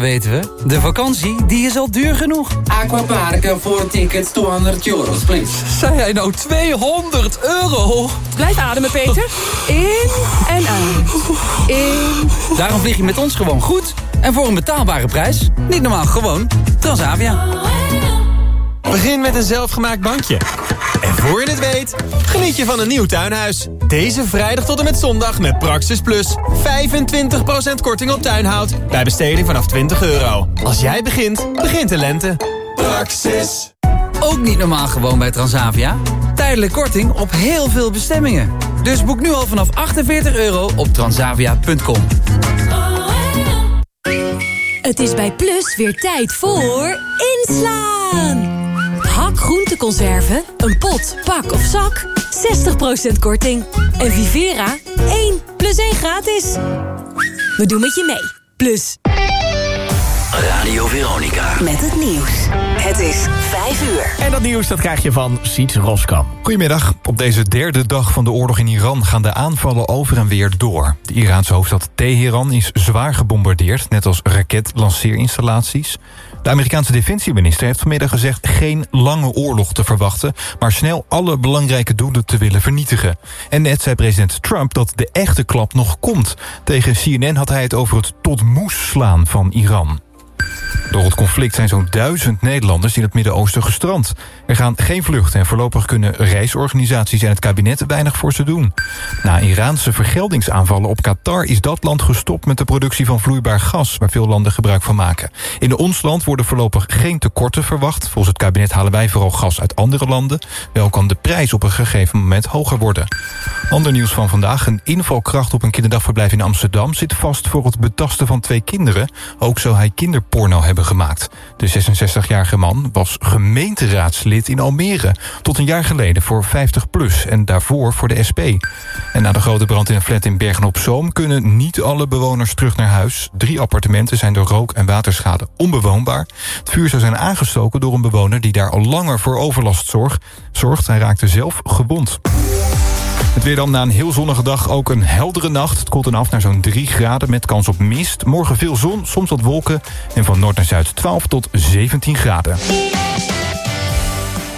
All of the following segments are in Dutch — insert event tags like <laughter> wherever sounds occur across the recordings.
weten we. De vakantie, die is al duur genoeg. Aquaparken voor tickets 200 euro, please. Zei hij nou 200 euro? Blijf ademen, Peter. In en uit. In. Daarom vlieg je met ons gewoon goed. En voor een betaalbare prijs. Niet normaal, gewoon Transavia. Begin met een zelfgemaakt bankje. En voor je het weet, geniet je van een nieuw tuinhuis. Deze vrijdag tot en met zondag met Praxis Plus. 25% korting op tuinhout. Bij besteding vanaf 20 euro. Als jij begint, begint de lente. Praxis. Ook niet normaal gewoon bij Transavia. Tijdelijk korting op heel veel bestemmingen. Dus boek nu al vanaf 48 euro op transavia.com. Het is bij Plus weer tijd voor inslaan. Hak groenteconserven, een pot, pak of zak, 60% korting. En Vivera, 1 plus 1 gratis. We doen met je mee. Plus. Radio Veronica. Met het nieuws. Het is 5 uur. En dat nieuws dat krijg je van Siets Roskam. Goedemiddag. Op deze derde dag van de oorlog in Iran gaan de aanvallen over en weer door. De Iraanse hoofdstad Teheran is zwaar gebombardeerd... net als raketlanceerinstallaties. De Amerikaanse defensieminister heeft vanmiddag gezegd... geen lange oorlog te verwachten... maar snel alle belangrijke doelen te willen vernietigen. En net zei president Trump dat de echte klap nog komt. Tegen CNN had hij het over het tot moes slaan van Iran. Door het conflict zijn zo'n duizend Nederlanders in het Midden-Oosten gestrand. Er gaan geen vluchten en voorlopig kunnen reisorganisaties en het kabinet weinig voor ze doen. Na Iraanse vergeldingsaanvallen op Qatar is dat land gestopt met de productie van vloeibaar gas, waar veel landen gebruik van maken. In ons land worden voorlopig geen tekorten verwacht. Volgens het kabinet halen wij vooral gas uit andere landen. Wel kan de prijs op een gegeven moment hoger worden. Ander nieuws van vandaag. Een invalkracht op een kinderdagverblijf in Amsterdam zit vast voor het betasten van twee kinderen. Ook zou hij kinderporno hebben gemaakt. De 66-jarige man was gemeenteraadslid in Almere. Tot een jaar geleden voor 50PLUS en daarvoor voor de SP. En na de grote brand in een flat in Bergen-op-Zoom... kunnen niet alle bewoners terug naar huis. Drie appartementen zijn door rook- en waterschade onbewoonbaar. Het vuur zou zijn aangestoken door een bewoner... die daar al langer voor overlast zorgt. zorgt. Hij raakte zelf gewond. Het weer dan na een heel zonnige dag ook een heldere nacht. Het koelt dan af naar zo'n 3 graden met kans op mist. Morgen veel zon, soms wat wolken. En van noord naar zuid 12 tot 17 graden.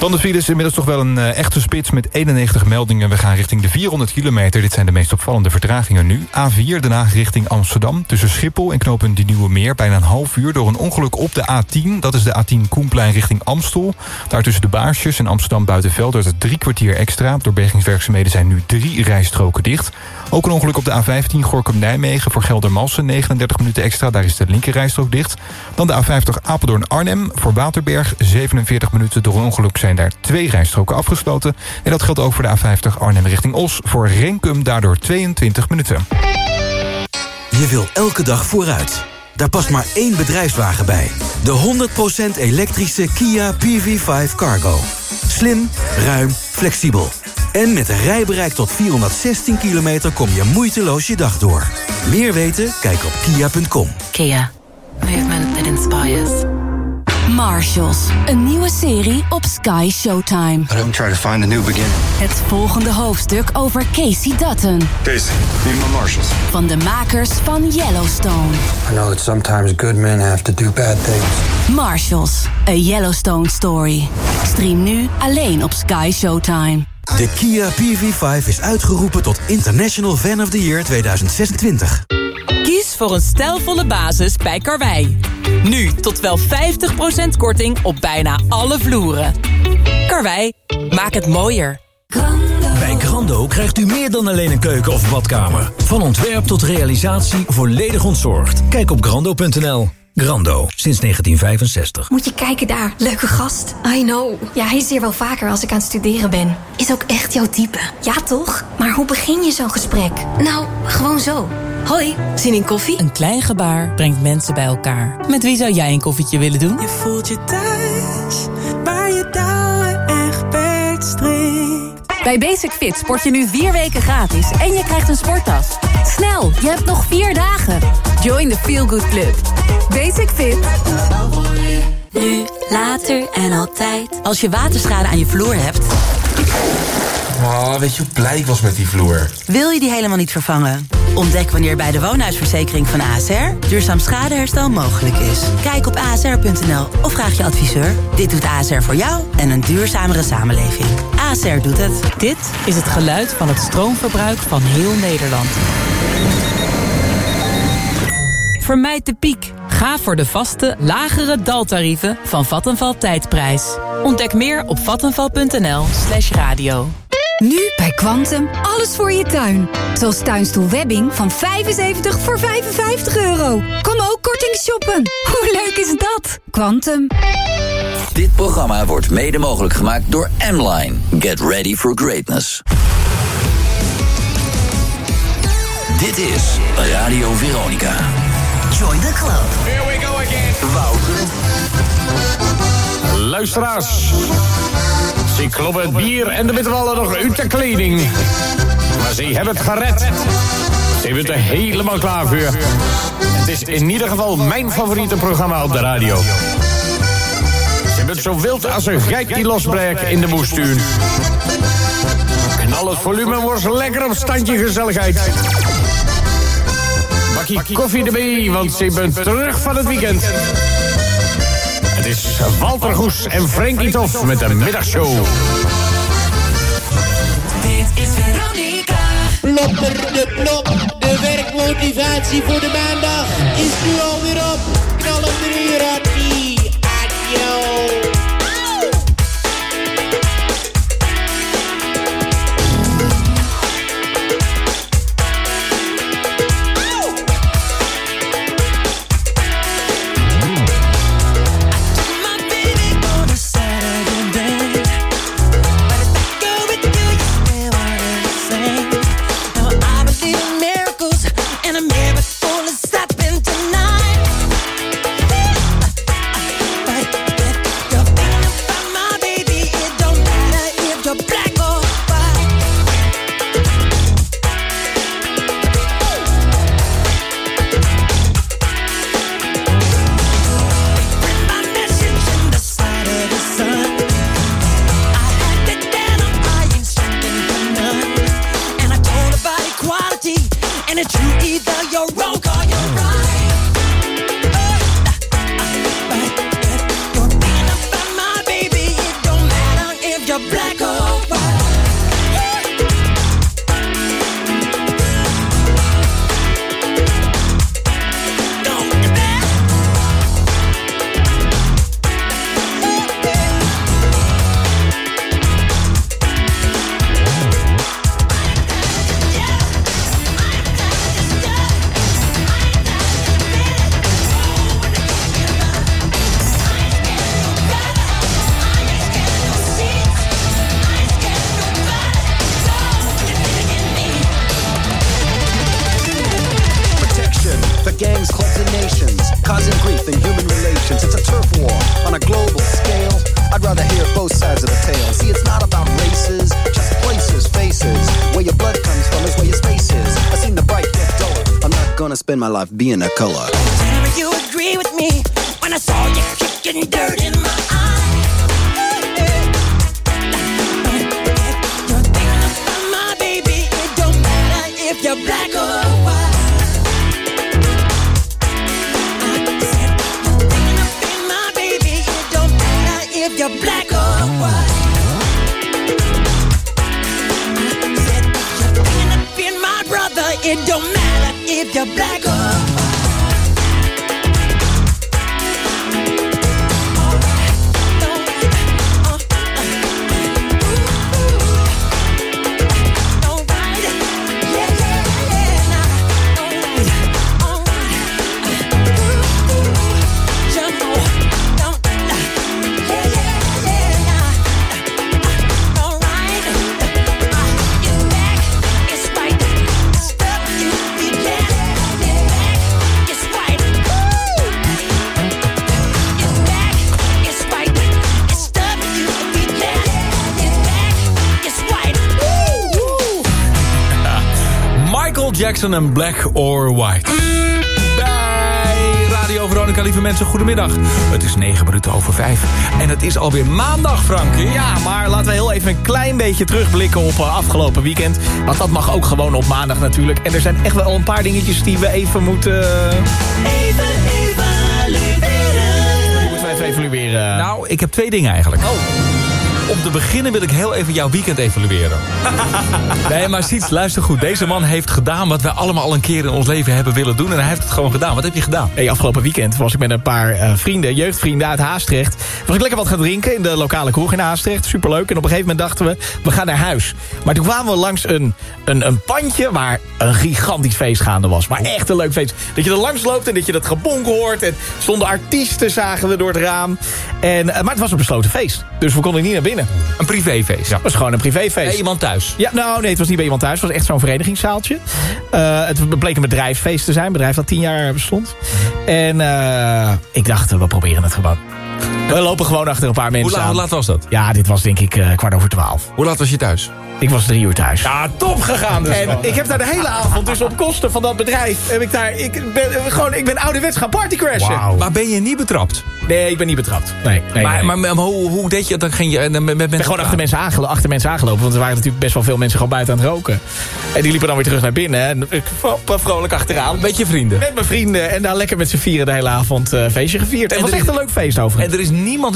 Dan de files, inmiddels toch wel een uh, echte spits met 91 meldingen. We gaan richting de 400 kilometer. Dit zijn de meest opvallende vertragingen nu. A4, Den Haag richting Amsterdam. Tussen Schiphol en knooppunt Die Nieuwe Meer. Bijna een half uur door een ongeluk op de A10. Dat is de A10 Koenplein richting Amstel. Daar tussen de Baarsjes en Amsterdam Buitenveld... het drie kwartier extra. Door bergingswerkzaamheden zijn nu drie rijstroken dicht. Ook een ongeluk op de A15 Gorkum-Nijmegen voor Geldermalsen. 39 minuten extra, daar is de linkerrijstrook dicht. Dan de A50 Apeldoorn-Arnhem voor Waterberg. 47 minuten door een ongeluk zijn daar twee rijstroken afgesloten. En dat geldt ook voor de A50 Arnhem richting Os. Voor Renkum daardoor 22 minuten. Je wil elke dag vooruit. Daar past maar één bedrijfswagen bij. De 100% elektrische Kia PV5 Cargo. Slim, ruim, flexibel. En met een rijbereik tot 416 kilometer kom je moeiteloos je dag door. Meer weten? Kijk op kia.com. Kia. Movement that inspires. Marshals. Een nieuwe serie op Sky Showtime. Let him try to find a new beginning. Het volgende hoofdstuk over Casey Dutton. Casey, meet my marshals. Van de makers van Yellowstone. I know that sometimes good men have to do bad things. Marshals. A Yellowstone story. Stream nu alleen op Sky Showtime. De Kia PV5 is uitgeroepen tot International Fan of the Year 2026. Voor een stijlvolle basis bij Karwei. Nu tot wel 50% korting op bijna alle vloeren. Karwei, maak het mooier. Bij Grando krijgt u meer dan alleen een keuken of badkamer. Van ontwerp tot realisatie volledig ontzorgd. Kijk op grando.nl. Grando, sinds 1965. Moet je kijken daar, leuke gast. I know. Ja, hij is hier wel vaker als ik aan het studeren ben. Is ook echt jouw type. Ja, toch? Maar hoe begin je zo'n gesprek? Nou, gewoon zo. Hoi, zin in koffie? Een klein gebaar brengt mensen bij elkaar. Met wie zou jij een koffietje willen doen? Je voelt je thuis, waar je touwen echt beetstrikt. Bij Basic Fit sport je nu vier weken gratis en je krijgt een sporttas. Snel, je hebt nog vier dagen. Join the Feel Good Club. Basic Fit. Nu, later en altijd. Als je waterschade aan je vloer hebt... Oh, weet je hoe blij ik was met die vloer? Wil je die helemaal niet vervangen? Ontdek wanneer bij de woonhuisverzekering van ASR duurzaam schadeherstel mogelijk is. Kijk op asr.nl of vraag je adviseur. Dit doet ASR voor jou en een duurzamere samenleving. ASR doet het. Dit is het geluid van het stroomverbruik van heel Nederland. Vermijd de piek. Ga voor de vaste, lagere daltarieven van Vattenval Tijdprijs. Ontdek meer op vattenval.nl slash radio. Nu bij Quantum alles voor je tuin. Zoals tuinstoel Webbing van 75 voor 55 euro. Kom ook korting shoppen. Hoe leuk is dat? Quantum. Dit programma wordt mede mogelijk gemaakt door M-Line. Get ready for greatness. Dit is Radio Veronica. Join the club. Here we go again. Wouter. Luisteraars. Ze kloppen het bier en de bitterballen nog uit de kleding. Maar ze hebben het gered. Ze hebben het er helemaal klaar voor. Het is in ieder geval mijn favoriete programma op de radio. Ze hebben het zo wild als een geit die losbreekt in de moestuin. En al het volume wordt lekker op standje gezelligheid. Bakje koffie erbij, want ze bent terug van het weekend. Walter Goes en Frankie Tof met de middagshow. Dit is Veronica. Plopper de plop, de werkmotivatie voor de maandag is nu alweer op. Knal hem erin, Rattie. Being a color. Jackson en Black or White. Bij Radio Veronica, lieve mensen, goedemiddag. Het is 9 minuten over 5. En het is alweer maandag, Frankie. Ja, maar laten we heel even een klein beetje terugblikken op uh, afgelopen weekend. Want dat mag ook gewoon op maandag natuurlijk. En er zijn echt wel een paar dingetjes die we even moeten... Even evalueren. Moeten we even evalueren. Nou, ik heb twee dingen eigenlijk. Oh. Om te beginnen wil ik heel even jouw weekend evalueren. nee, maar Siets, luister goed. Deze man heeft gedaan wat wij allemaal al een keer in ons leven hebben willen doen. En hij heeft het gewoon gedaan. Wat heb je gedaan? Hey, afgelopen weekend was ik met een paar uh, vrienden, jeugdvrienden uit Haastrecht. Was ik lekker wat gaan drinken in de lokale kroeg in Haastrecht. Superleuk. En op een gegeven moment dachten we, we gaan naar huis. Maar toen kwamen we langs een, een, een pandje waar een gigantisch feest gaande was. Maar echt een leuk feest. Dat je er langs loopt en dat je dat gebonk hoort. En stonden artiesten, zagen we door het raam. En, uh, maar het was een besloten feest. Dus we konden niet naar binnen. Een privéfeest? Ja, het was gewoon een privéfeest. Bij iemand thuis? Ja, nou nee, het was niet bij iemand thuis. Het was echt zo'n verenigingszaaltje. Uh, het bleek een bedrijfsfeest te zijn. Een bedrijf dat tien jaar bestond. En uh, ik dacht, we proberen het gewoon. We lopen gewoon achter een paar mensen hoe. Hoe laat was dat? Ja, dit was denk ik uh, kwart over twaalf. Hoe laat was je thuis? Ik was drie uur thuis. Ja, top gegaan dus. En man. ik heb daar de hele avond, dus op kosten van dat bedrijf... heb ik daar, ik ben, gewoon, ik ben ouderwets gaan partycrashen. Wow. Maar ben je niet betrapt? Nee, ik ben niet betrapt. Nee, nee, maar, nee. maar, maar hoe, hoe deed je dan? Ging je met, met ik ben gewoon achter mensen, aangelo achter mensen aangelopen. Want er waren natuurlijk best wel veel mensen gewoon buiten aan het roken. En die liepen dan weer terug naar binnen. En ik vrolijk achteraan. Met je vrienden? Met mijn vrienden. En daar lekker met z'n vieren de hele avond uh, feestje gevierd. En het was echt een leuk feest over. En er is niemand...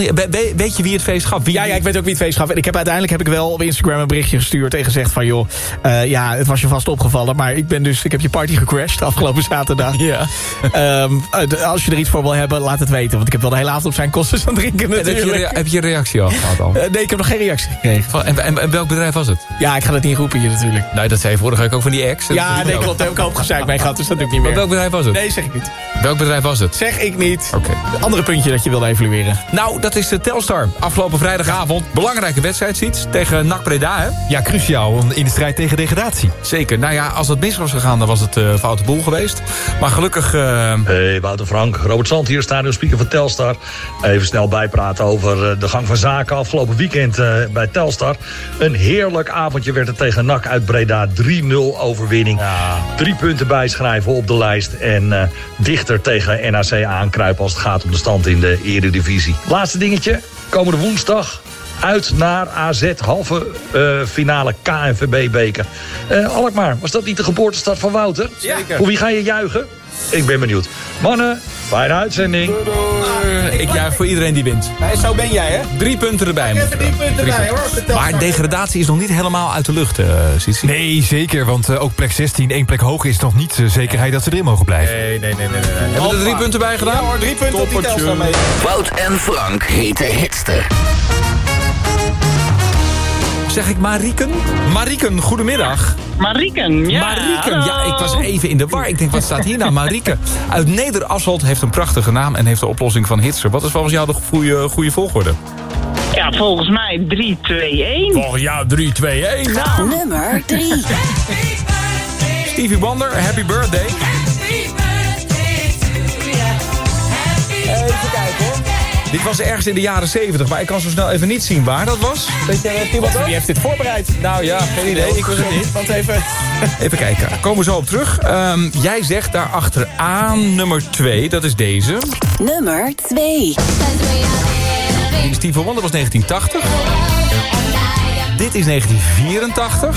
Weet je wie het feest gaf? Wie, ja, ja, ik weet ook wie het feest gaf. En ik heb uiteindelijk heb ik wel op Instagram een berichtje gestuurd en gezegd van... joh, uh, ja, het was je vast opgevallen. Maar ik ben dus, ik heb je party gecrashed afgelopen zaterdag. Ja. <laughs> um, als je er iets voor wil hebben, laat het weten. Want ik heb wel de hele avond op zijn kosten staan drinken natuurlijk. Heb je, heb je een reactie al gehad al? <laughs> Uh, nee, ik heb nog geen reactie gekregen. Van, en, en, en, welk bedrijf was het? Ja, ik ga het niet roepen hier natuurlijk. Nee, dat zei vorige week ook van die ex. Ja, nee, klopt. Daar heb ik ook gezeik mee gehad, dus dat doe ik niet meer. Maar welk bedrijf was het? Nee, zeg ik niet. Welk bedrijf was het? Zeg ik niet. Oké. Okay. Andere puntje dat je wilde evalueren. Nou, dat is de Telstar. Afgelopen vrijdagavond. Belangrijke wedstrijd, ziet tegen NAC Breda, hè? Ja, cruciaal in de strijd tegen degradatie. Zeker. Nou ja, als het mis was gegaan, dan was het uh, foute boel geweest. Maar gelukkig... Uh... Hey, Wouter Frank. Robert Zand hier, stadionspeaker van Telstar. Even snel bijpraten over uh, de gang van zaken afgelopen weekend bij Telstar. Een heerlijk avondje werd het tegen NAC uit Breda. 3-0 overwinning. Ja. Drie punten bijschrijven op de lijst. En dichter tegen NAC aankruipen als het gaat om de stand in de eredivisie. Laatste dingetje. Komende woensdag uit naar AZ, halve uh, finale KNVB-beker. Uh, Alkmaar, was dat niet de geboortestad van Wouter? Zeker. Voor wie ga je juichen? Ik ben benieuwd. Mannen, fijne uitzending. Uh, ik juich voor iedereen die wint. Zo ben jij, hè? Drie punten erbij. Drie punten drie erbij, punten. hoor. Maar degradatie is nog niet helemaal uit de lucht, uh, Sissi. Nee, zeker. Want uh, ook plek 16, één plek hoger is nog niet zekerheid dat ze erin mogen blijven. Nee, nee, nee. nee, nee. Hebben we er drie punten bij gedaan? Ja hoor, drie punten op die Telstar mee. Wout en Frank hete hitster. Zeg ik Marieken? Marieken, goedemiddag. Marieken, ja. Marieken, ja, ik was even in de war. Ik denk, wat staat hier nou? Marieken. Uit Neder-Asselt heeft een prachtige naam en heeft de oplossing van hitser. Wat is volgens jou de goede, goede volgorde? Ja, volgens mij 3-2-1. Volgens jou 3-2-1. Nou. Nummer 3. Stevie Wonder, happy birthday. Even kijken hoor. Dit was ergens in de jaren 70, maar ik kan zo snel even niet zien waar dat was. Weet je, heeft iemand Wie heeft dit voorbereid? Nou ja, geen idee. Ik was het niet. Want even... Even kijken, komen we zo op terug. Um, jij zegt daar achteraan nummer 2, dat is deze. Nummer 2. Stevie Wonder was 1980. Dit is 1984.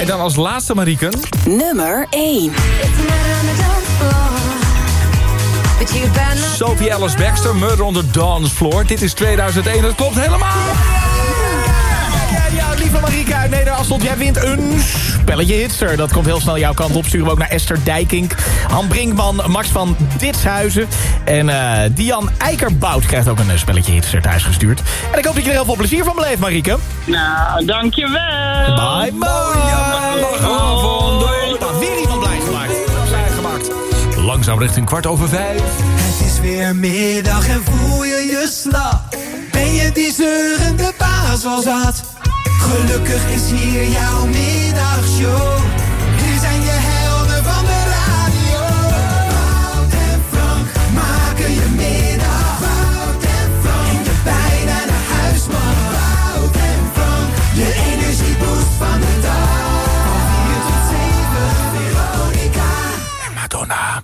En dan als laatste, Marieken. Nummer 1. Sophie Alice Baxter, Murder on the Dance Floor. Dit is 2001, dat klopt helemaal. Ja, ja, lieve Marieke uit Neder-Asselt, jij wint een spelletje hitster. Dat komt heel snel jouw kant op. Sturen we ook naar Esther Dijkink, Han Brinkman, Max van Ditshuizen. En uh, Dian Eikerbout krijgt ook een spelletje hitster thuis gestuurd. En ik hoop dat je er heel veel plezier van beleeft, Marieke. Nou, dankjewel. Bye, bye. Avond. Langzaam richting kwart over vijf. Het is weer middag en voel je je slap. Ben je die zeurende baas wel zat? Gelukkig is hier jouw middagshow.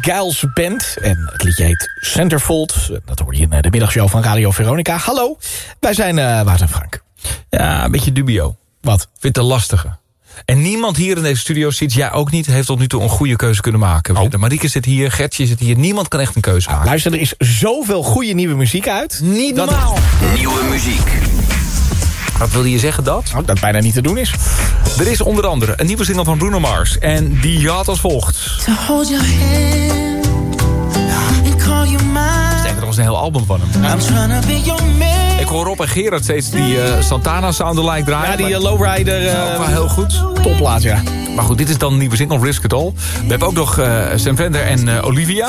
Giles Band. En het liedje heet Centerfold. Dat hoorde je in eh, de middagshow van Radio Veronica. Hallo, wij zijn uh, Wout en Frank. Ja, een beetje dubio. Wat? Vind het een lastige. En niemand hier in deze studio ziet, jij ook niet... heeft tot nu toe een goede keuze kunnen maken. Oh. De Marieke zit hier, Gertje zit hier. Niemand kan echt een keuze maken. Luister, er is zoveel goede nieuwe muziek uit. Niet Dat- normaal. Nieuwe muziek. Wat wilde je zeggen dat? Nou, dat bijna niet te doen is. Er is onder andere een nieuwe single van Bruno Mars. En die had als volgt. To hold your hand and call you mine. Sterker, er was een heel album van hem. I'm trying to be your man. Ik hoor Rob en Gerard steeds die eh, Santana sound-alike draaien. Ja, die eh, Lowrider. Ja, eh ook wel heel goed. Topplaat, ja. Maar goed, dit is dan een nieuwe single, Risk It All. We hebben ook nog eh, Sam Fender en eh, Olivia.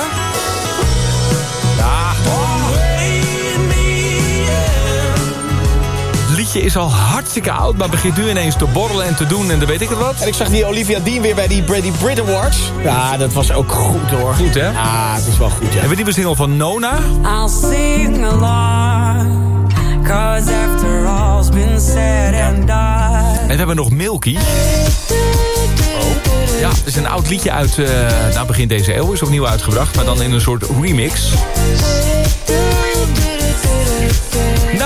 Liedje is al hartstikke oud, maar begint nu ineens te borrelen en te doen en dan weet ik het wat. En ik zag die Olivia Dean weer bij die Brady Brit Awards. Ja, dat was ook goed hoor. Goed, hè? Ah, het is wel goed, ja. Hebben we nieuwe single van Nona. I'll sing along. Cause after all's been said and done. En we hebben nog Milky. Ja, het is een oud liedje uit eh nou, begin deze eeuw. Is opnieuw uitgebracht, maar dan in een soort remix.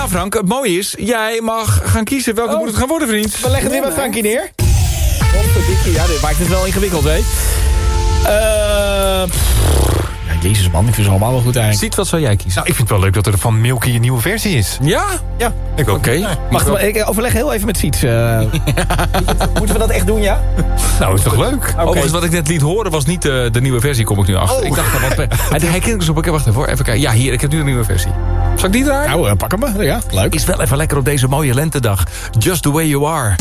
Frank, het mooie is, jij mag gaan kiezen welke moet het gaan worden, vriend. We leggen het weer bij Frankie neer. Ja, dit maakt het wel ingewikkeld, hè? Eh... ja, jezus man, ik vind ze allemaal wel goed eigenlijk. Ziet, wat zou jij kiezen? Nou, ik vind het wel leuk dat er van Milky een nieuwe versie is. Ja? Ja, ik ook. Oké. Wacht, maar ik overleg heel even met Siets. eh. <laughs> Moeten we dat echt doen, ja? Nou, is toch leuk? Overigens, wat ik net liet horen was niet de, de nieuwe versie, kom ik nu achter. Oh. Ik dacht, dat, want, <laughs> hij, hij kent dus op elkaar. Wacht even hoor, even kijken. Ja, hier, ik heb nu een nieuwe versie. Zal ik die draaien? Nou, eh, pak hem maar. Ja, leuk. Is wel even lekker op deze mooie lentedag. Just the way you are.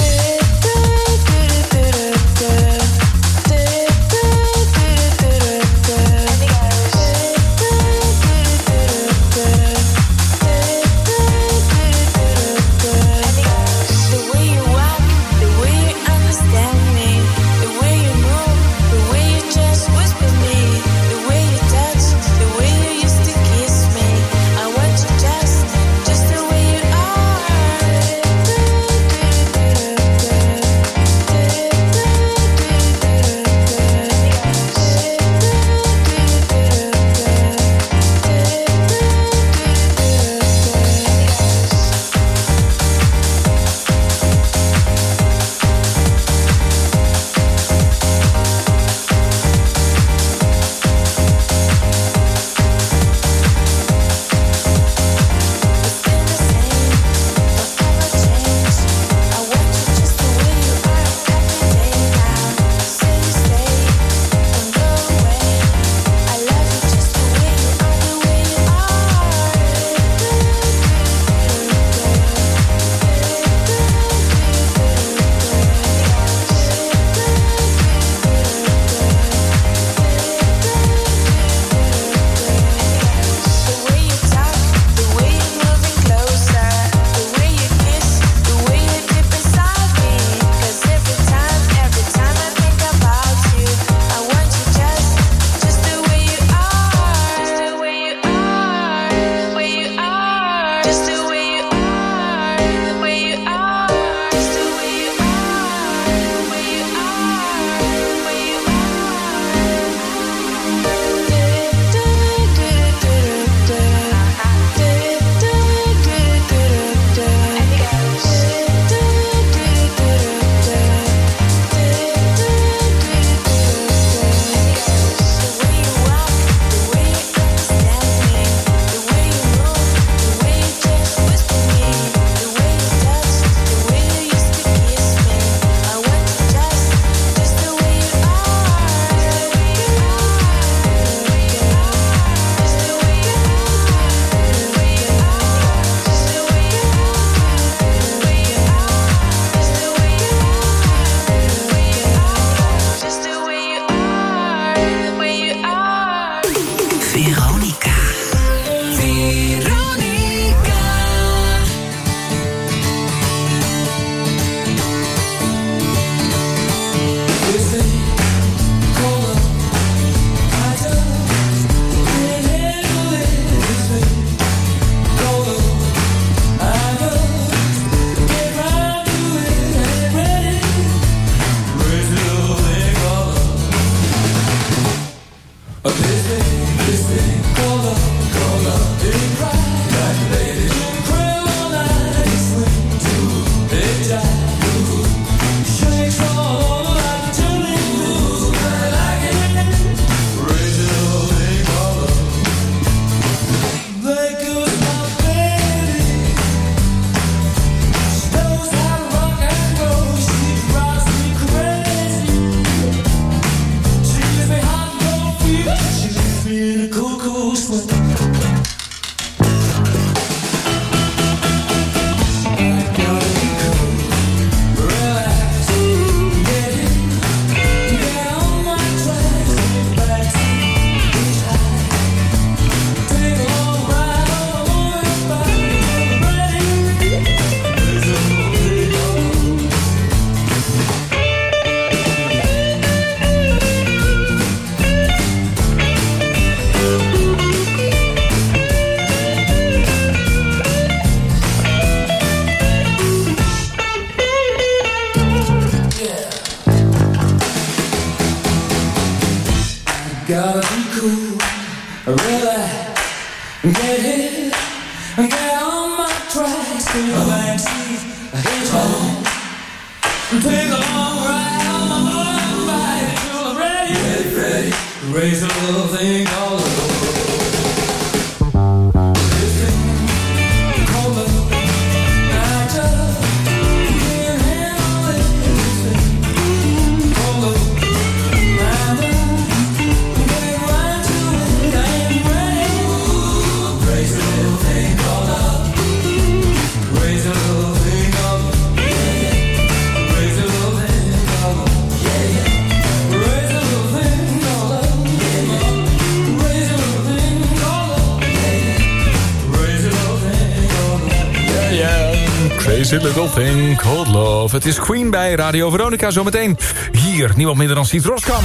Little Thing Called Love. Het is Queen bij Radio Veronica zometeen. Hier, niemand minder dan Siet Roskam.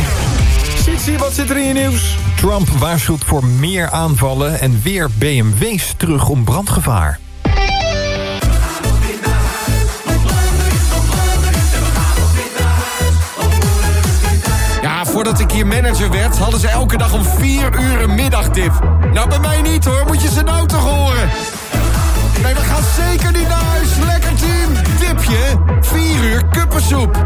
Sietsie, wat zit er in je nieuws? Trump waarschuwt voor meer aanvallen en weer BMW's terug om brandgevaar. Ja, voordat ik hier manager werd, hadden ze elke dag om 4 uur een middagdip. Nou, bij mij niet hoor, moet je ze nou toch horen? Nee, we gaan zeker niet naar huis. Lekker team. Dipje, 4 uur kuppensoep.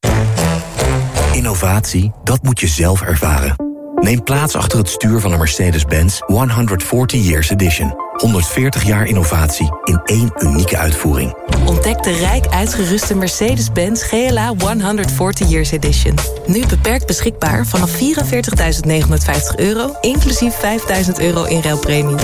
Innovatie, dat moet je zelf ervaren. Neem plaats achter het stuur van een Mercedes-Benz 140 Years Edition. 140 jaar innovatie in één unieke uitvoering. Ontdek de rijk uitgeruste Mercedes-Benz GLA 140 Years Edition. Nu beperkt beschikbaar vanaf 44.950 euro... inclusief 5.000 euro in ruilpremie.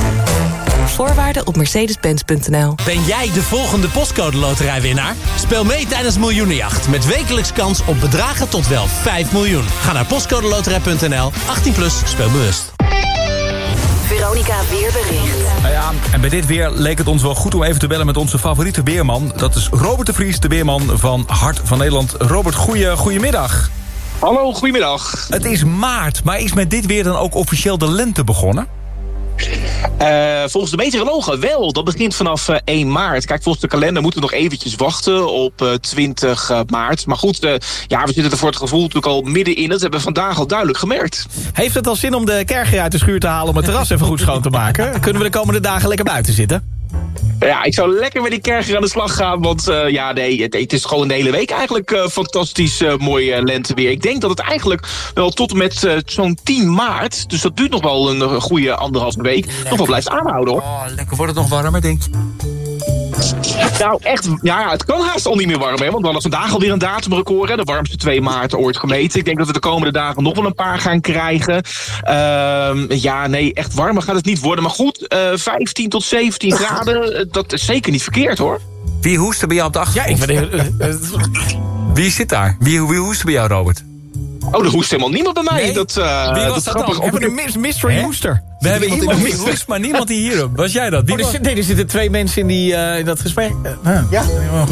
Voorwaarden op mercedes-benz.nl. Ben jij de volgende postcode loterijwinnaar? Speel mee tijdens Miljoenenjacht met wekelijks kans op bedragen tot wel 5 miljoen. Ga naar postcodeloterij.nl, 18 plus, speel bewust. Veronica Weerbericht. Nou ja, en bij dit weer leek het ons wel goed om even te bellen met onze favoriete weerman. Dat is Robert de Vries, de weerman van Hart van Nederland. Robert, goeie, goedemiddag. Hallo, goedemiddag. Het is maart, maar is met dit weer dan ook officieel de lente begonnen? Uh, volgens de meteorologen wel. Dat begint vanaf uh, 1 maart. Kijk, volgens de kalender moeten we nog eventjes wachten op uh, 20 maart. Maar goed, ja, we zitten er voor het gevoel natuurlijk al middenin. Dat hebben we vandaag al duidelijk gemerkt. Heeft het al zin om de kerker uit de schuur te halen... om het terras even goed schoon te maken? Kunnen we de komende dagen lekker buiten zitten? Ja, ik zou lekker met die kerker aan de slag gaan. Want uh, ja, nee, het, het, is gewoon de hele week eigenlijk uh, fantastisch uh, mooi lenteweer. Ik denk dat het eigenlijk wel tot en met zo'n 10 maart... dus dat duurt nog wel een goede anderhalve week... Lekker. nog wel blijft aanhouden, hoor. Oh, lekker. Wordt het nog warmer, denk je? Nou, echt, ja, het kan haast al niet meer warm, hè, want we hadden vandaag alweer een datumrecord, hè, de warmste 2 maart ooit gemeten. Ik denk dat we de komende dagen nog wel een paar gaan krijgen. Uh, ja, nee, echt warmer gaat het niet worden. Maar goed, uh, 15 tot 17 <laughs> graden, dat is zeker niet verkeerd, hoor. Wie hoest er bij jou op de achtergrond? Ja, ik ben... <laughs> Wie zit daar? Wie, wie hoest er bij jou, Robert? Oh, er hoest helemaal niemand bij mij. Nee? Dat, uh, Wie was dat, dat dan? We hebben een mystery Hè? hoester. We hebben iemand die hoest, maar niemand die hier Was jij dat? Wie oh, er, zit, nee, er zitten twee mensen in, die, uh, in dat gesprek. Uh, ja.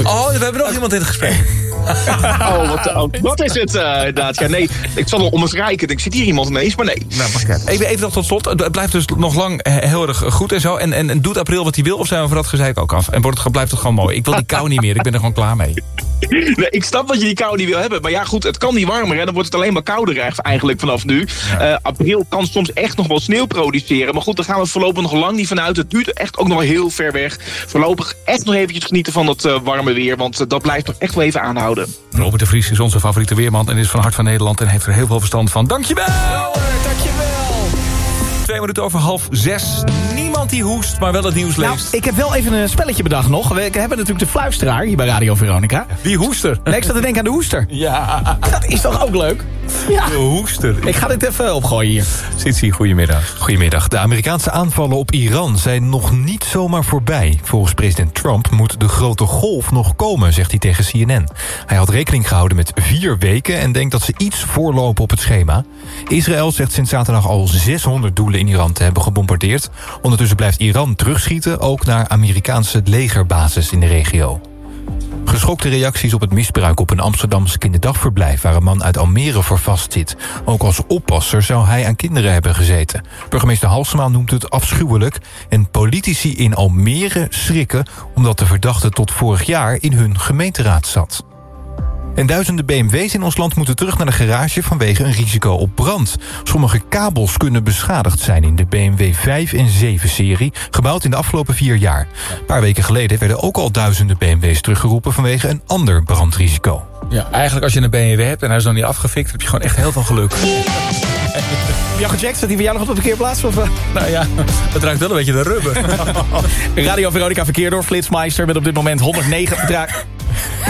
Oh, we hebben nog iemand in het gesprek. <laughs> <laughs> oh, wat, oh, wat is het uh, inderdaad? Ja, nee, ik zal om eens rijken. Ik zit hier iemand ineens, maar nee. Nou, even, even nog tot slot. Het blijft dus nog lang heel erg goed en zo. En, en, en doet april wat hij wil of zijn we voor dat gezeik ook af? En wordt het, blijft het gewoon mooi? Ik wil die kou niet meer. Ik ben er gewoon klaar mee. <laughs> Nee, ik snap dat je die kou niet wil hebben. Maar ja, goed, het kan niet warmer. Hè. Dan wordt het alleen maar kouder eigenlijk vanaf nu. Ja. Uh, april kan soms echt nog wel sneeuw produceren. Maar goed, daar gaan we voorlopig nog lang niet vanuit. Het duurt echt ook nog wel heel ver weg. Voorlopig echt nog eventjes genieten van dat uh, warme weer. Want uh, dat blijft nog echt wel even aanhouden. Robert de Vries is onze favoriete weerman. En is van Hart van Nederland. En heeft er heel veel verstand van. Dankjewel! Dankjewel! Twee minuten over half zes. Niemand niemand die hoest, maar wel het nieuws Nou, leest. ik heb wel even een spelletje bedacht nog. We hebben natuurlijk de fluisteraar hier bij Radio Veronica. Wie hoester? Nee, ik zat te denken aan de hoester. Ja. Dat is toch ook leuk? Ja. De hoester. Ik ga dit even opgooien hier. Sitsi, goedemiddag. Goedemiddag. De Amerikaanse aanvallen op Iran zijn nog niet zomaar voorbij. Volgens president Trump moet de grote golf nog komen, zegt hij tegen CNN. Hij had rekening gehouden met vier weken... en denkt dat ze iets voorlopen op het schema. Israël zegt sinds zaterdag al 600 doelen in Iran te hebben gebombardeerd. Ondertussen blijft Iran terugschieten... ook naar Amerikaanse legerbases in de regio. Geschokte reacties op het misbruik op een Amsterdamse kinderdagverblijf... waar een man uit Almere voor vastzit. Ook als oppasser zou hij aan kinderen hebben gezeten. Burgemeester Halsema noemt het afschuwelijk... en politici in Almere schrikken... omdat de verdachte tot vorig jaar in hun gemeenteraad zat. En duizenden BMW's in ons land moeten terug naar de garage vanwege een risico op brand. Sommige kabels kunnen beschadigd zijn in de BMW 5 en 7-serie... gebouwd in de afgelopen vier jaar. Een paar weken geleden werden ook al duizenden BMW's teruggeroepen... vanwege een ander brandrisico. Ja, eigenlijk als je een BMW hebt en hij is nog niet afgefikt... heb je gewoon echt heel veel geluk. <laughs> Jan gecheckt, staat die bij jou nog op de parkeerplaats? Of, eh? Nou ja, het ruikt wel een beetje de rubber. <laughs> Radio Veronica verkeer door Flitsmeister... met op dit moment 109 <laughs> vertragingen.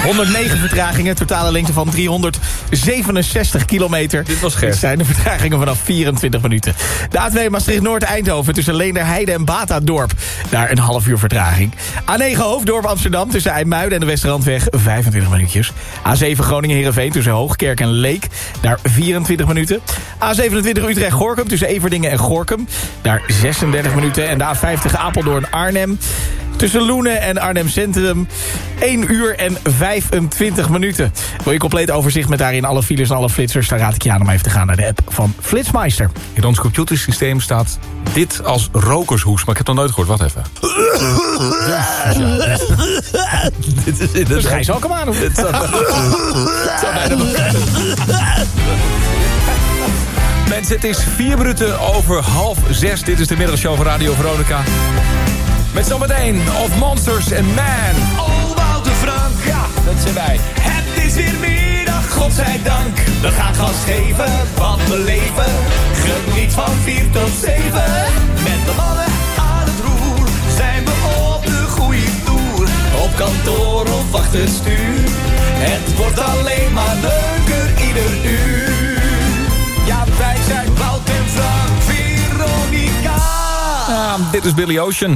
109 vertragingen, totale lengte van 367 kilometer. Dit was scherp. Dit zijn de vertragingen vanaf 24 minuten. De A2 Maastricht-Noord-Eindhoven tussen Leenderheide en Batadorp. Daar een half uur vertraging. A9 Hoofddorp Amsterdam tussen IJmuiden en de Westerrandweg 25 minuutjes. A7 Groningen-Herenveen tussen Hoogkerk en Leek. Daar 24 minuten. A27 Utrecht-Gorkum tussen Everdingen en Gorkum. Daar 36 minuten. En de A50 Apeldoorn-Arnhem. Tussen Loenen en Arnhem Centrum 1 uur en 25 minuten. Wil je compleet overzicht met daarin alle files en alle flitsers... dan raad ik je aan om even te gaan naar de app van Flitsmeister. In ons computersysteem staat dit als rokershoes. Maar ik heb het nog nooit gehoord. Wat even? <laughs> dit is inderdaad... Dus zo ook het zou bijna Mensen, het is vier minuten over half zes. Dit is de middagshow van Radio Veronica. Met zometeen Of Monsters and Man. Oh, Wouter Frank. Ja, dat zijn wij. Het is weer middag, godzijdank. We gaan gas geven, wat we leven. Geniet van 4 tot 7. Met de mannen aan het roer. Zijn we op de goede toer. Op kantoor of achter stuur. Het wordt alleen maar leuker ieder uur. Ja, wij zijn Wout en Frank, Veronica. Ah, dit is Billy Ocean.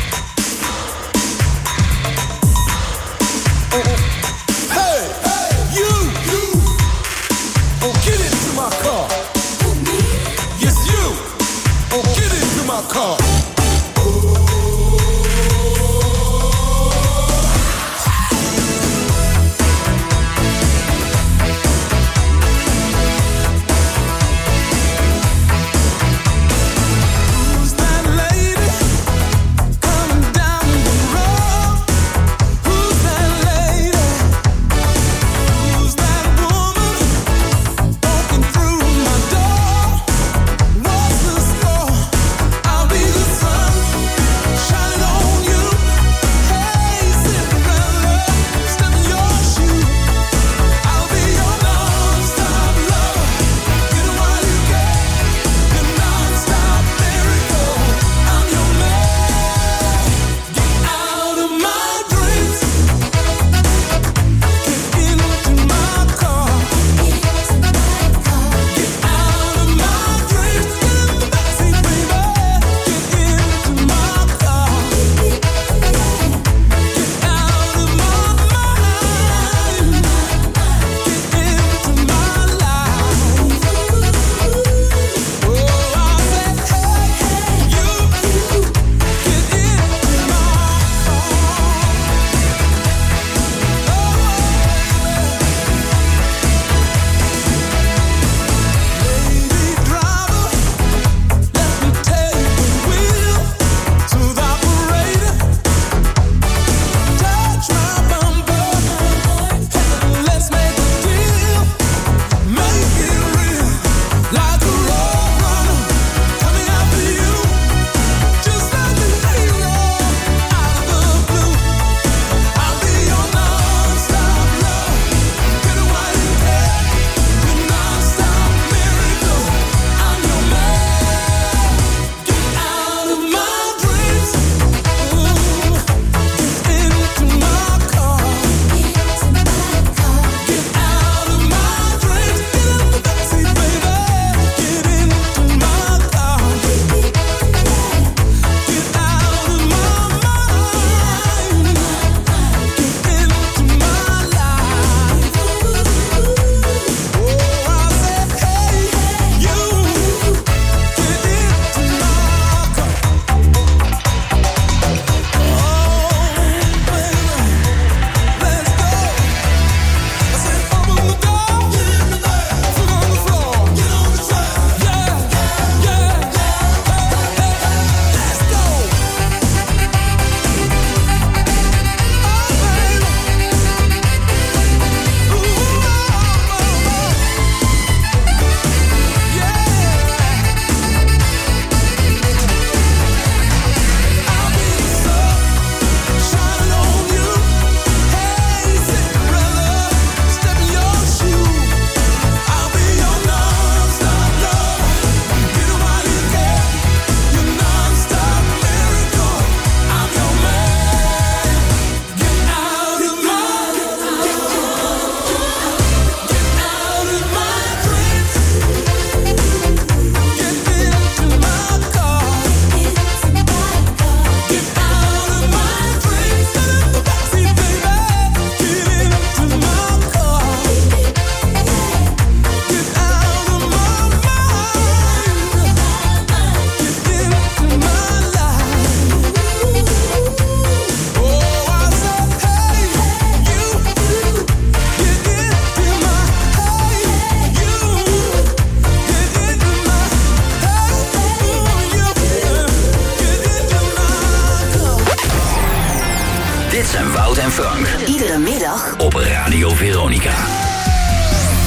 en Frank. Iedere middag Op Radio Veronica.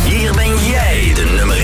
Hier ben jij de nummer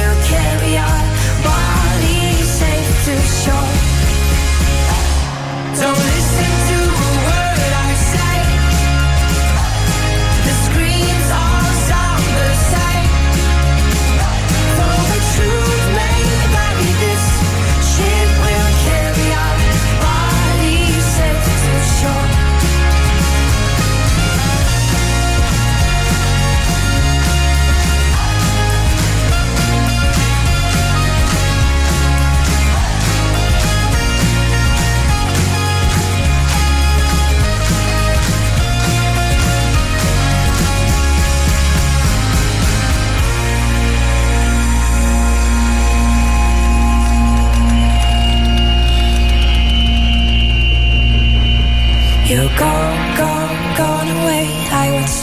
Don't listen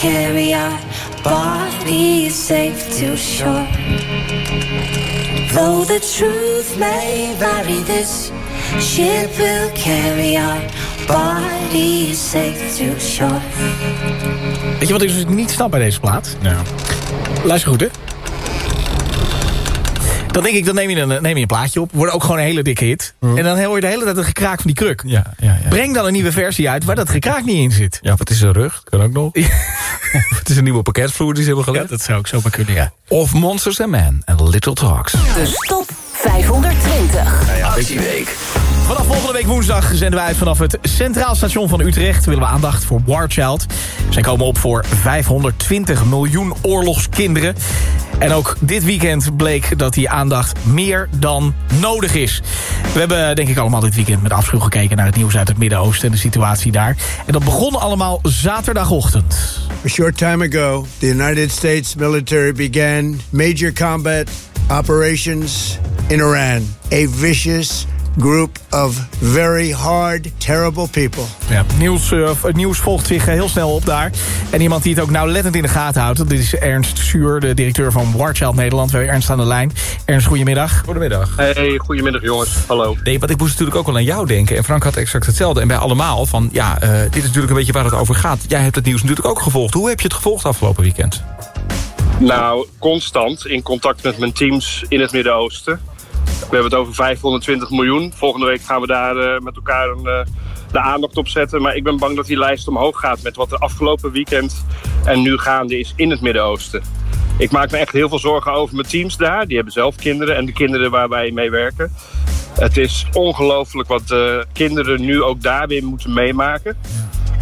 carry our bodies safe to shore. Though the truth may vary, this ship will carry our bodies safe to shore. Weet je wat ik dus niet snap bij deze plaat? Luister goed, hè. Dan denk ik, dan neem je een, neem je een plaatje op. Wordt ook gewoon een hele dikke hit. En dan hoor je de hele tijd een gekraak van die kruk. Ja, ja, ja. Breng dan een nieuwe versie uit waar dat gekraak niet in zit. Ja, wat is een rug? Kan ook nog. <laughs> Of het is een nieuwe pakketvloer die ze hebben gelegd. dat zou ik zo maar kunnen, ja. Of Monsters and Men en Little Talks. De top 520. Actieweek. Vanaf volgende week woensdag zenden uit vanaf het Centraal Station van Utrecht. Willen we aandacht voor War Child. Zij komen op voor 520 miljoen oorlogskinderen. En ook dit weekend bleek dat die aandacht meer dan nodig is. We hebben denk ik allemaal dit weekend met afschuw gekeken... naar het nieuws uit het Midden-Oosten en de situatie daar. En dat begon allemaal zaterdagochtend. A short time ago, the United States military began major combat operations in Iran. A vicious group of very hard, terrible people. Ja, nieuws, eh, het nieuws volgt zich eh, heel snel op daar. En iemand die het ook nauwlettend in de gaten houdt... dat is Ernst Suur, de directeur van Warchild Nederland. We hebben Ernst aan de lijn. Ernst, goedemiddag. Goedemiddag. Hey, goedemiddag jongens. Hallo. Nee, want ik moest natuurlijk ook wel aan jou denken. En Frank had exact hetzelfde. En bij allemaal van, ja, eh, dit is natuurlijk een beetje waar het over gaat. Jij hebt het nieuws natuurlijk ook gevolgd. Hoe heb je het gevolgd afgelopen weekend? Nou, constant in contact met mijn teams in het Midden-Oosten. We hebben het over 520 miljoen. Volgende week gaan we daar eh, met elkaar een, eh, de aandacht op zetten. Maar ik ben bang dat die lijst omhoog gaat met wat er afgelopen weekend en nu gaande is in het Midden-Oosten. Ik maak me echt heel veel zorgen over mijn teams daar. Die hebben zelf kinderen en de kinderen waar wij mee werken. Het is ongelooflijk wat eh, kinderen nu ook daar weer moeten meemaken.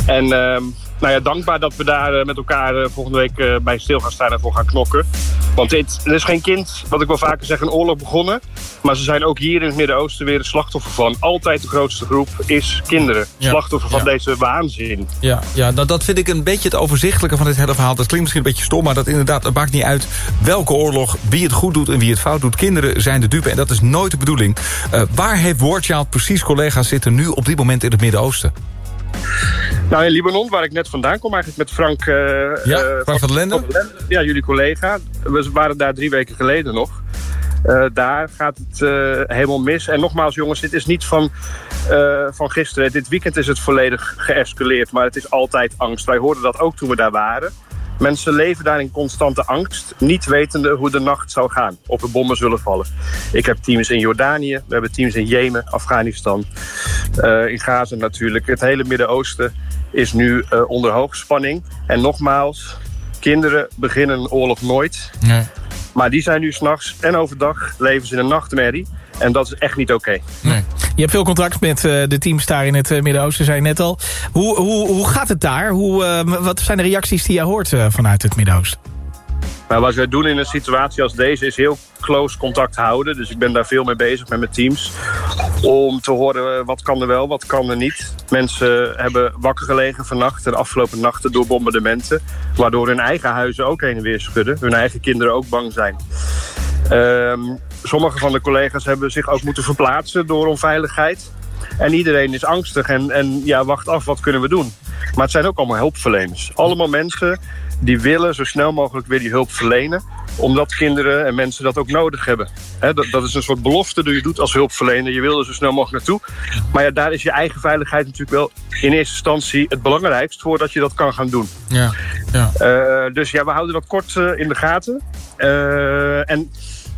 En ehm, nou ja, dankbaar dat we daar eh, met elkaar eh, volgende week eh, bij stil gaan staan en voor gaan knokken. Want dit, er is geen kind, wat ik wel vaker zeg, een oorlog begonnen. Maar ze zijn ook hier in het Midden-Oosten weer het slachtoffer van. Altijd de grootste groep is kinderen. Ja. Slachtoffer van Ja. deze waanzin. Ja, ja dat, dat vind ik een beetje het overzichtelijke van dit hele verhaal. Dat klinkt misschien een beetje stom, maar dat inderdaad, het maakt niet uit welke oorlog, wie het goed doet en wie het fout doet. Kinderen zijn de dupe en dat is nooit de bedoeling. Waar heeft Warchild precies collega's zitten nu op dit moment in het Midden-Oosten? Nou, in Libanon, waar ik net vandaan kom, eigenlijk met Frank... eh, Ja, eh, Frank van der Lende. Ja, jullie collega. We waren daar drie weken geleden nog. Eh, daar gaat het helemaal mis. En nogmaals, jongens, dit is niet van, van gisteren. Dit weekend is het volledig geëscaleerd, maar het is altijd angst. Wij hoorden dat ook toen we daar waren. Mensen leven daar in constante angst, niet wetende hoe de nacht zou gaan. Of er bommen zullen vallen. Ik heb teams in Jordanië, we hebben teams in Jemen, Afghanistan, eh, in Gaza natuurlijk. Het hele Midden-Oosten is nu eh, onder hoogspanning. En nogmaals, kinderen beginnen een oorlog nooit. Nee. Maar die zijn nu s'nachts en overdag leven ze in een nachtmerrie. En dat is echt niet oké. Je hebt veel contact met eh, de teams daar in het eh, Midden-Oosten, zei je net al. Hoe, hoe, hoe gaat het daar? Hoe, eh, wat zijn de reacties die je hoort vanuit het Midden-Oosten? Maar wat wij doen in een situatie als deze is heel close contact houden. Dus ik ben daar veel mee bezig met mijn teams. Om te horen wat kan er wel, wat kan er niet. Mensen hebben wakker gelegen vannacht de afgelopen nachten door bombardementen. Waardoor hun eigen huizen ook heen en weer schudden. Hun eigen kinderen ook bang zijn. Ehm, sommige van de collega's hebben zich ook moeten verplaatsen door onveiligheid. En iedereen is angstig en, en ja, wacht af, wat kunnen we doen? Maar het zijn ook allemaal hulpverleners. Allemaal mensen die willen zo snel mogelijk weer die hulp verlenen. Omdat kinderen en mensen dat ook nodig hebben. Dat, dat is een soort belofte die je doet als hulpverlener. Je wil er zo snel mogelijk naartoe. Maar ja, daar is je eigen veiligheid natuurlijk wel in eerste instantie het belangrijkst... voordat je dat kan gaan doen. Ja, ja. Eh, dus ja, we houden dat kort eh, in de gaten. Eh, en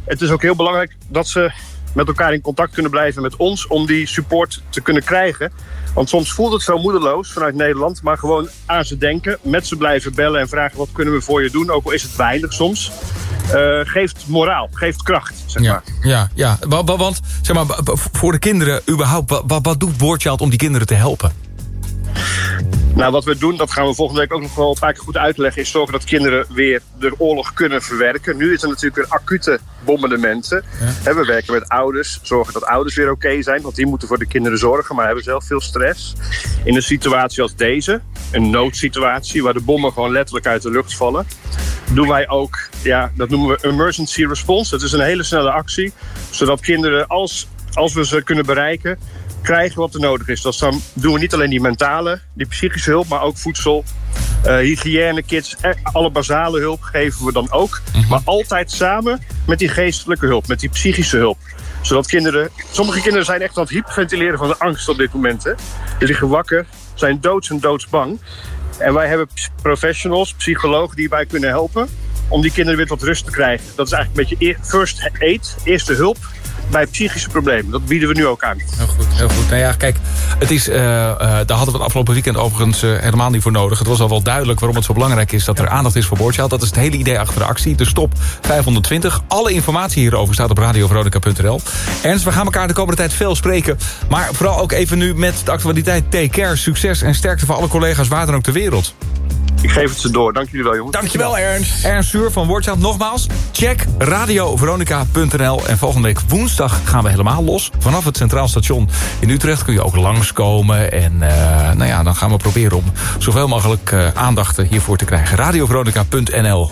het is ook heel belangrijk dat ze met elkaar in contact kunnen blijven met ons... om die support te kunnen krijgen. Want soms voelt het zo moedeloos vanuit Nederland... maar gewoon aan ze denken, met ze blijven bellen en vragen... wat kunnen we voor je doen, ook al is het weinig soms. Eh, geeft moraal, geeft kracht, zeg maar. Ja, ja. Wa- wa- Want, zeg maar, voor de kinderen überhaupt... wa- wa- wat doet Warchild om die kinderen te helpen? Nou, wat we doen, dat gaan we volgende week ook nog wel een paar keer goed uitleggen... is zorgen dat kinderen weer de oorlog kunnen verwerken. Nu is er natuurlijk weer acute bombardementen. Hè, we werken met ouders, zorgen dat ouders weer oké zijn... want die moeten voor de kinderen zorgen, maar hebben zelf veel stress. In een situatie als deze, een noodsituatie... waar de bommen gewoon letterlijk uit de lucht vallen... doen wij ook, ja, dat noemen we emergency response. Dat is een hele snelle actie, zodat kinderen, als, als we ze kunnen bereiken krijgen wat er nodig is. Dus dan doen we niet alleen die mentale, die psychische hulp, maar ook voedsel, eh hygiëne, kits, eh, alle basale hulp geven we dan ook. Maar altijd samen met die geestelijke hulp, met die psychische hulp. Zodat kinderen, sommige kinderen zijn echt aan het hyperventileren van de angst op dit moment. Hè. Die liggen wakker, zijn doods en doodsbang. En wij hebben professionals, psychologen die wij kunnen helpen om die kinderen weer tot rust te krijgen. Dat is eigenlijk een beetje eer- first aid, eerste hulp bij psychische problemen. Dat bieden we nu ook aan. Heel goed, heel goed. Nou ja, kijk, het is, eh, eh, daar hadden we het afgelopen weekend overigens eh, helemaal niet voor nodig. Het was al wel duidelijk waarom het zo belangrijk is dat er aandacht is voor Boardchild. Dat is het hele idee achter de actie, de stop 520. Alle informatie hierover staat op radioveronica.nl. Ernst, we gaan elkaar de komende tijd veel spreken. Maar vooral ook even nu met de actualiteit. Take care, succes en sterkte voor alle collega's waar dan ook ter wereld. Ik geef het ze door. Dank jullie wel, jongens. Dankjewel, Ernst. Ernst Suur van Watchout. Nogmaals, check radioveronica.nl. En volgende week woensdag gaan we helemaal los. Vanaf het Centraal Station in Utrecht kun je ook langskomen. En eh, nou ja, dan gaan we proberen om zoveel mogelijk eh, aandacht hiervoor te krijgen. Radioveronica.nl.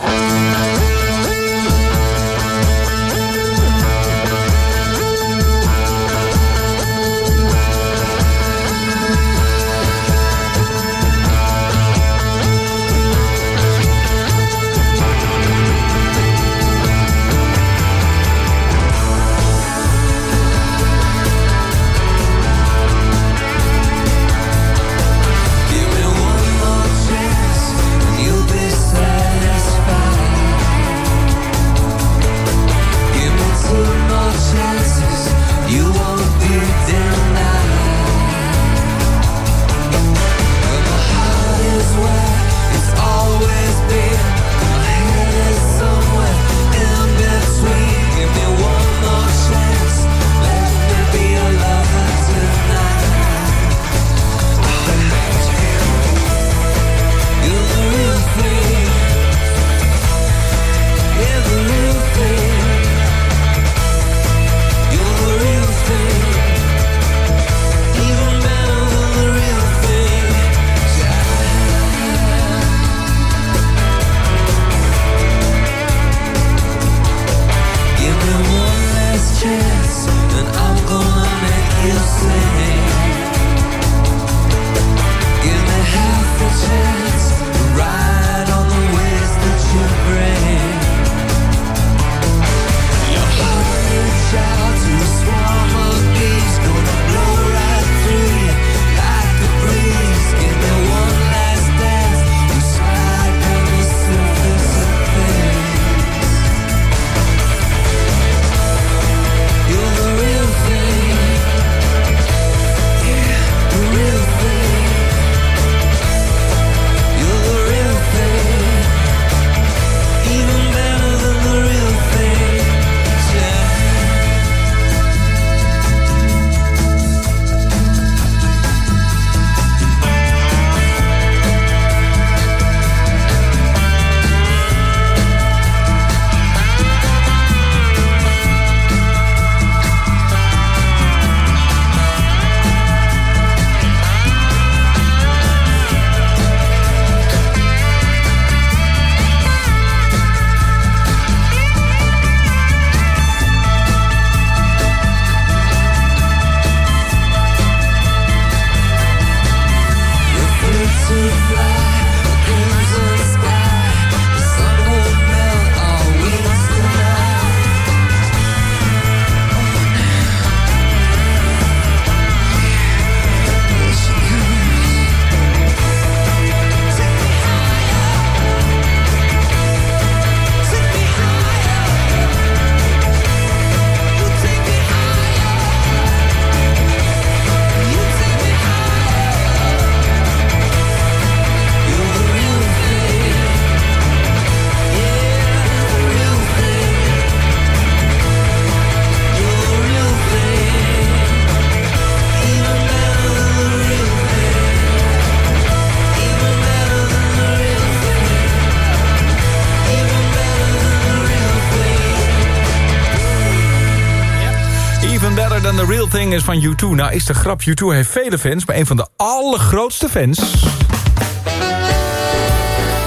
is van U2. Nou is de grap, U2 heeft vele fans, maar een van de allergrootste fans...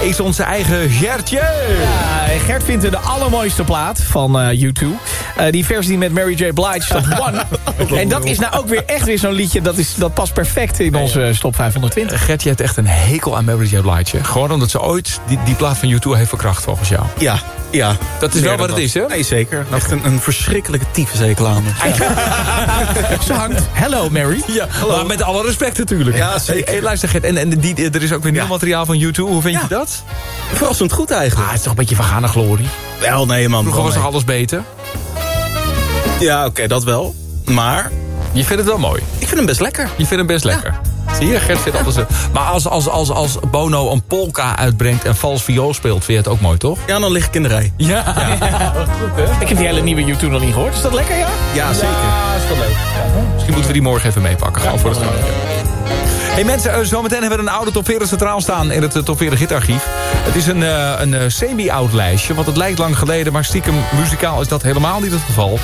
is onze eigen Gertje. Ja, Gert vindt de allermooiste plaat van eh, U2. Eh, die versie met Mary J. Blige, Stop <laughs> One. en dat is nou ook weer echt weer zo'n liedje... Dat, is, dat past perfect in onze Stop 520. Gertje heeft echt een hekel aan Mary J. Blige. Gewoon omdat ze ooit die, die plaat van U2 heeft verkracht, volgens jou. Ja, ja. Dat is wel wat het is, hè? Nee, zeker. Echt een, een verschrikkelijke tyfushekel <laughs> aan. Ze hangt. Hello, Mary. Ja, maar met alle respect natuurlijk. Ja, zeker. Hey, luister, Gert, en, en die, er is ook weer nieuw materiaal van U2. Hoe vind je dat? Verrassend goed eigenlijk. Ah, het is toch een beetje vergane glorie. Wel, nee man. Vroeger was toch alles beter? Ja, oké, dat wel. Maar Je vindt het wel mooi. ik vind hem best lekker. Je vindt hem best lekker. Zie je, Gert vindt alles... Maar als, als, als, als Bono een polka uitbrengt en vals viool speelt... vind je het ook mooi, toch? Ja, dan lig ik in de rij. Ja. <laughs> Ik heb die hele nieuwe U2 nog niet gehoord. Is dat lekker, ja? Ja, zeker. Ja, is wel leuk. Misschien moeten we die morgen even meepakken. Gewoon voor het grapje. Hey mensen, eh, zometeen hebben we een oude top 40 centraal staan in het eh, top 40 hitarchief. Het is een, eh, een eh, semi-oud lijstje, want het lijkt lang geleden... maar stiekem muzikaal is dat helemaal niet het geval.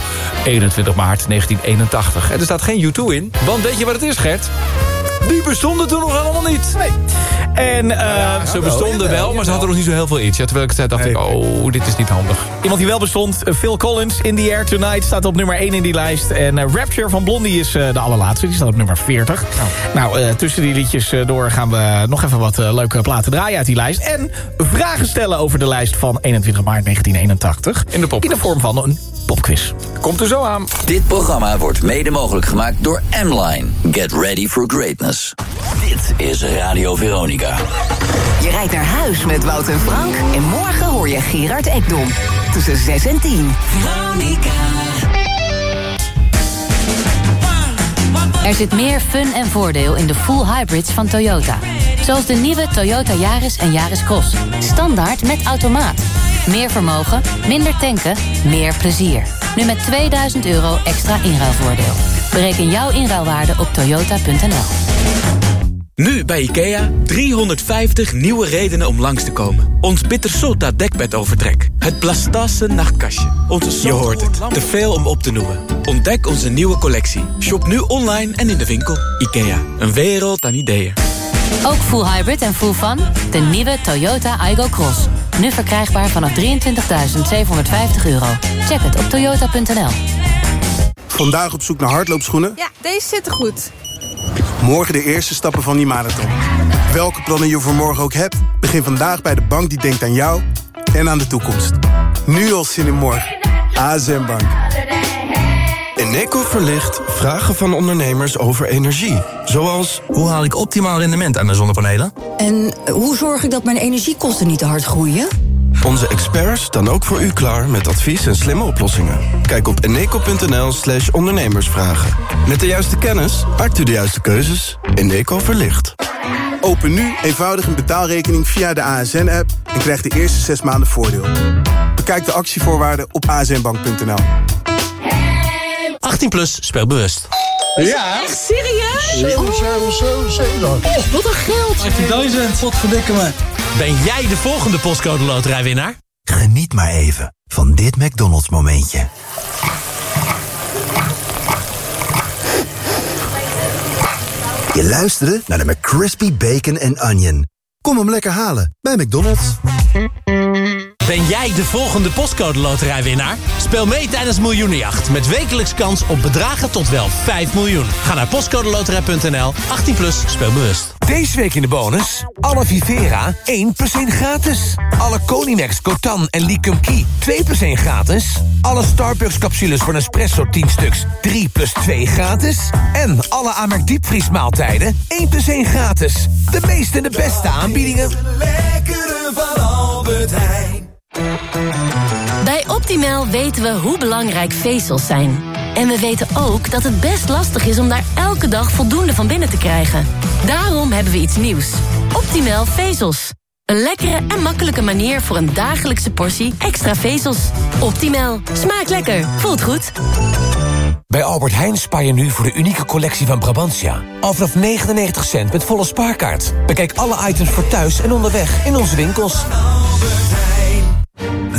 21 maart 1981. En er staat geen U2 in, want weet je wat het is, Gert? Die bestonden toen nog allemaal niet. Nee. En eh, ze bestonden wel, maar ze hadden nog niet zo heel veel iets. Ja, terwijl ik het zei, dacht ik, oh, dit is niet handig. Iemand die wel bestond, eh, Phil Collins, In The Air Tonight... staat op nummer 1 in die lijst. En eh, Rapture van Blondie is eh, de allerlaatste, die staat op nummer 40. Nou, eh, tussen die liedjes door gaan we nog even wat leuke platen draaien uit die lijst. En vragen stellen over de lijst van 21 maart 1981. In de, in de vorm van een popquiz. Komt er zo aan. Dit programma wordt mede mogelijk gemaakt door M-Line. Get ready for greatness. Dit is Radio Veronica. Je rijdt naar huis met Wout en Frank. En morgen hoor je Gerard Ekdom. Tussen 6 en 10. Veronica. Er zit meer fun en voordeel in de full hybrids van Toyota. Zoals de nieuwe Toyota Yaris en Yaris Cross. Standaard met automaat. Meer vermogen, minder tanken, meer plezier. Nu met 2000 euro extra inruilvoordeel. Bereken jouw inruilwaarde op toyota.nl. Nu bij IKEA 350 nieuwe redenen om langs te komen. Ons Bittersota dekbedovertrek. Het Blastase nachtkastje. Onze Je hoort het, te veel om op te noemen. Ontdek onze nieuwe collectie. Shop nu online en in de winkel. IKEA, een wereld aan ideeën. Ook full hybrid en full fun? De nieuwe Toyota Igo Cross. Nu verkrijgbaar vanaf 23.750 euro. Check het op toyota.nl. Vandaag op zoek naar hardloopschoenen? Ja, deze zitten goed. Morgen de eerste stappen van die marathon. Welke plannen je voor morgen ook hebt, begin vandaag bij de bank die denkt aan jou en aan de toekomst. Nu al zin in morgen. ASM Bank. Eneco verlicht vragen van ondernemers over energie. Zoals, hoe haal ik optimaal rendement aan mijn zonnepanelen? En hoe zorg ik dat mijn energiekosten niet te hard groeien? Onze experts staan ook voor u klaar met advies en slimme oplossingen. Kijk op eneco.nl slash ondernemersvragen. Met de juiste kennis maakt u de juiste keuzes. Eneco verlicht. Open nu eenvoudig een betaalrekening via de ASN-app... en krijg de eerste zes maanden voordeel. Bekijk de actievoorwaarden op asnbank.nl. 18 plus, speel bewust. Ja. Echt serieus? Zo, zo, zo, zo. Oh, wat een geld. 18.000, wat verdikken me. Ben jij de volgende postcode loterijwinnaar? Geniet maar even van dit McDonald's momentje. Je luisterde naar de McCrispy Bacon and Onion. Kom hem lekker halen bij McDonald's. Ben jij de volgende postcode loterijwinnaar? Speel mee tijdens Miljoenenjacht met wekelijks kans op bedragen tot wel 5 miljoen. Ga naar postcodeloterij.nl, 18 plus, speel bewust. Deze week in de bonus. Alle Vivera 1 plus 1 gratis. Alle Conimax, Cotan en Liquum Key 2 plus 1 gratis. Alle Starbucks capsules voor Nespresso 10 stuks 3 plus 2 gratis. En alle Amerk diepvriesmaaltijden 1 plus 1 gratis. De meeste en de beste aanbiedingen. Lekkere van Albert Heijn. Bij Optimal weten we hoe belangrijk vezels zijn. En we weten ook dat het best lastig is om daar elke dag voldoende van binnen te krijgen. Daarom hebben we iets nieuws. Optimal vezels. Een lekkere en makkelijke manier voor een dagelijkse portie extra vezels. Optimal. Smaakt lekker. Voelt goed. Bij Albert Heijn spaar je nu voor de unieke collectie van Brabantia. Al vanaf 99 cent met volle spaarkaart. Bekijk alle items voor thuis en onderweg in onze winkels.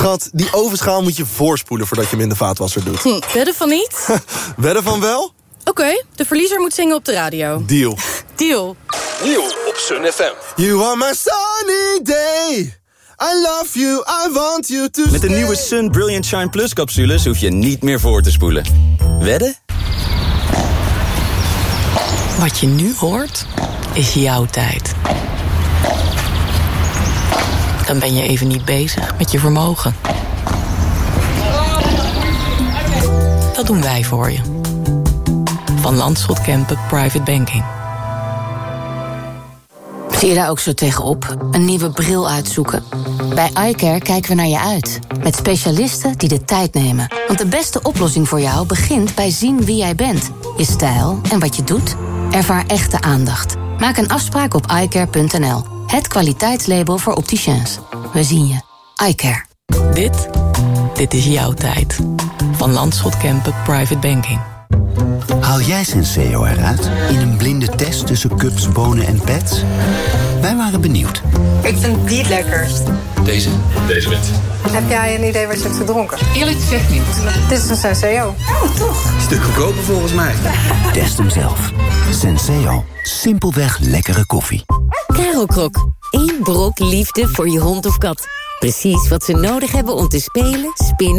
Schat, die ovenschaal moet je voorspoelen voordat je hem in de vaatwasser doet. Hm, wedden van niet? <laughs> Wedden van wel? Oké, de verliezer moet zingen op de radio. Deal. <laughs> Deal. Nieuw op Sun FM. You are my sunny day. I love you, I want you to Met de nieuwe Sun Brilliant Shine Plus capsules hoef je niet meer voor te spoelen. Wedden? Wat je nu hoort, is jouw tijd. Dan ben je even niet bezig met je vermogen. Dat doen wij voor je. Van Landschot Kempen Private Banking. Zie je daar ook zo tegenop? Een nieuwe bril uitzoeken? Bij iCare kijken we naar je uit. Met specialisten die de tijd nemen. Want de beste oplossing voor jou begint bij zien wie jij bent. Je stijl en wat je doet. Ervaar echte aandacht. Maak een afspraak op iCare.nl. Het kwaliteitslabel voor opticiens. We zien je. iCare. Dit, dit is jouw tijd. Van Landschot Kempen Private Banking. Haal jij Senseo eruit in een blinde test tussen cups, bonen en pets? Wij waren benieuwd. Ik vind die het lekkerst. Deze? Deze wit. Heb jij een idee wat je hebt gedronken? Eerlijk gezegd niet. Dit is een Senseo. Oh, toch? Stuk goedkoper volgens mij. <laughs> Test hem zelf. Senseo. Simpelweg lekkere koffie. Karel Krok. Eén brok liefde voor je hond of kat. Precies wat ze nodig hebben om te spelen, spinnen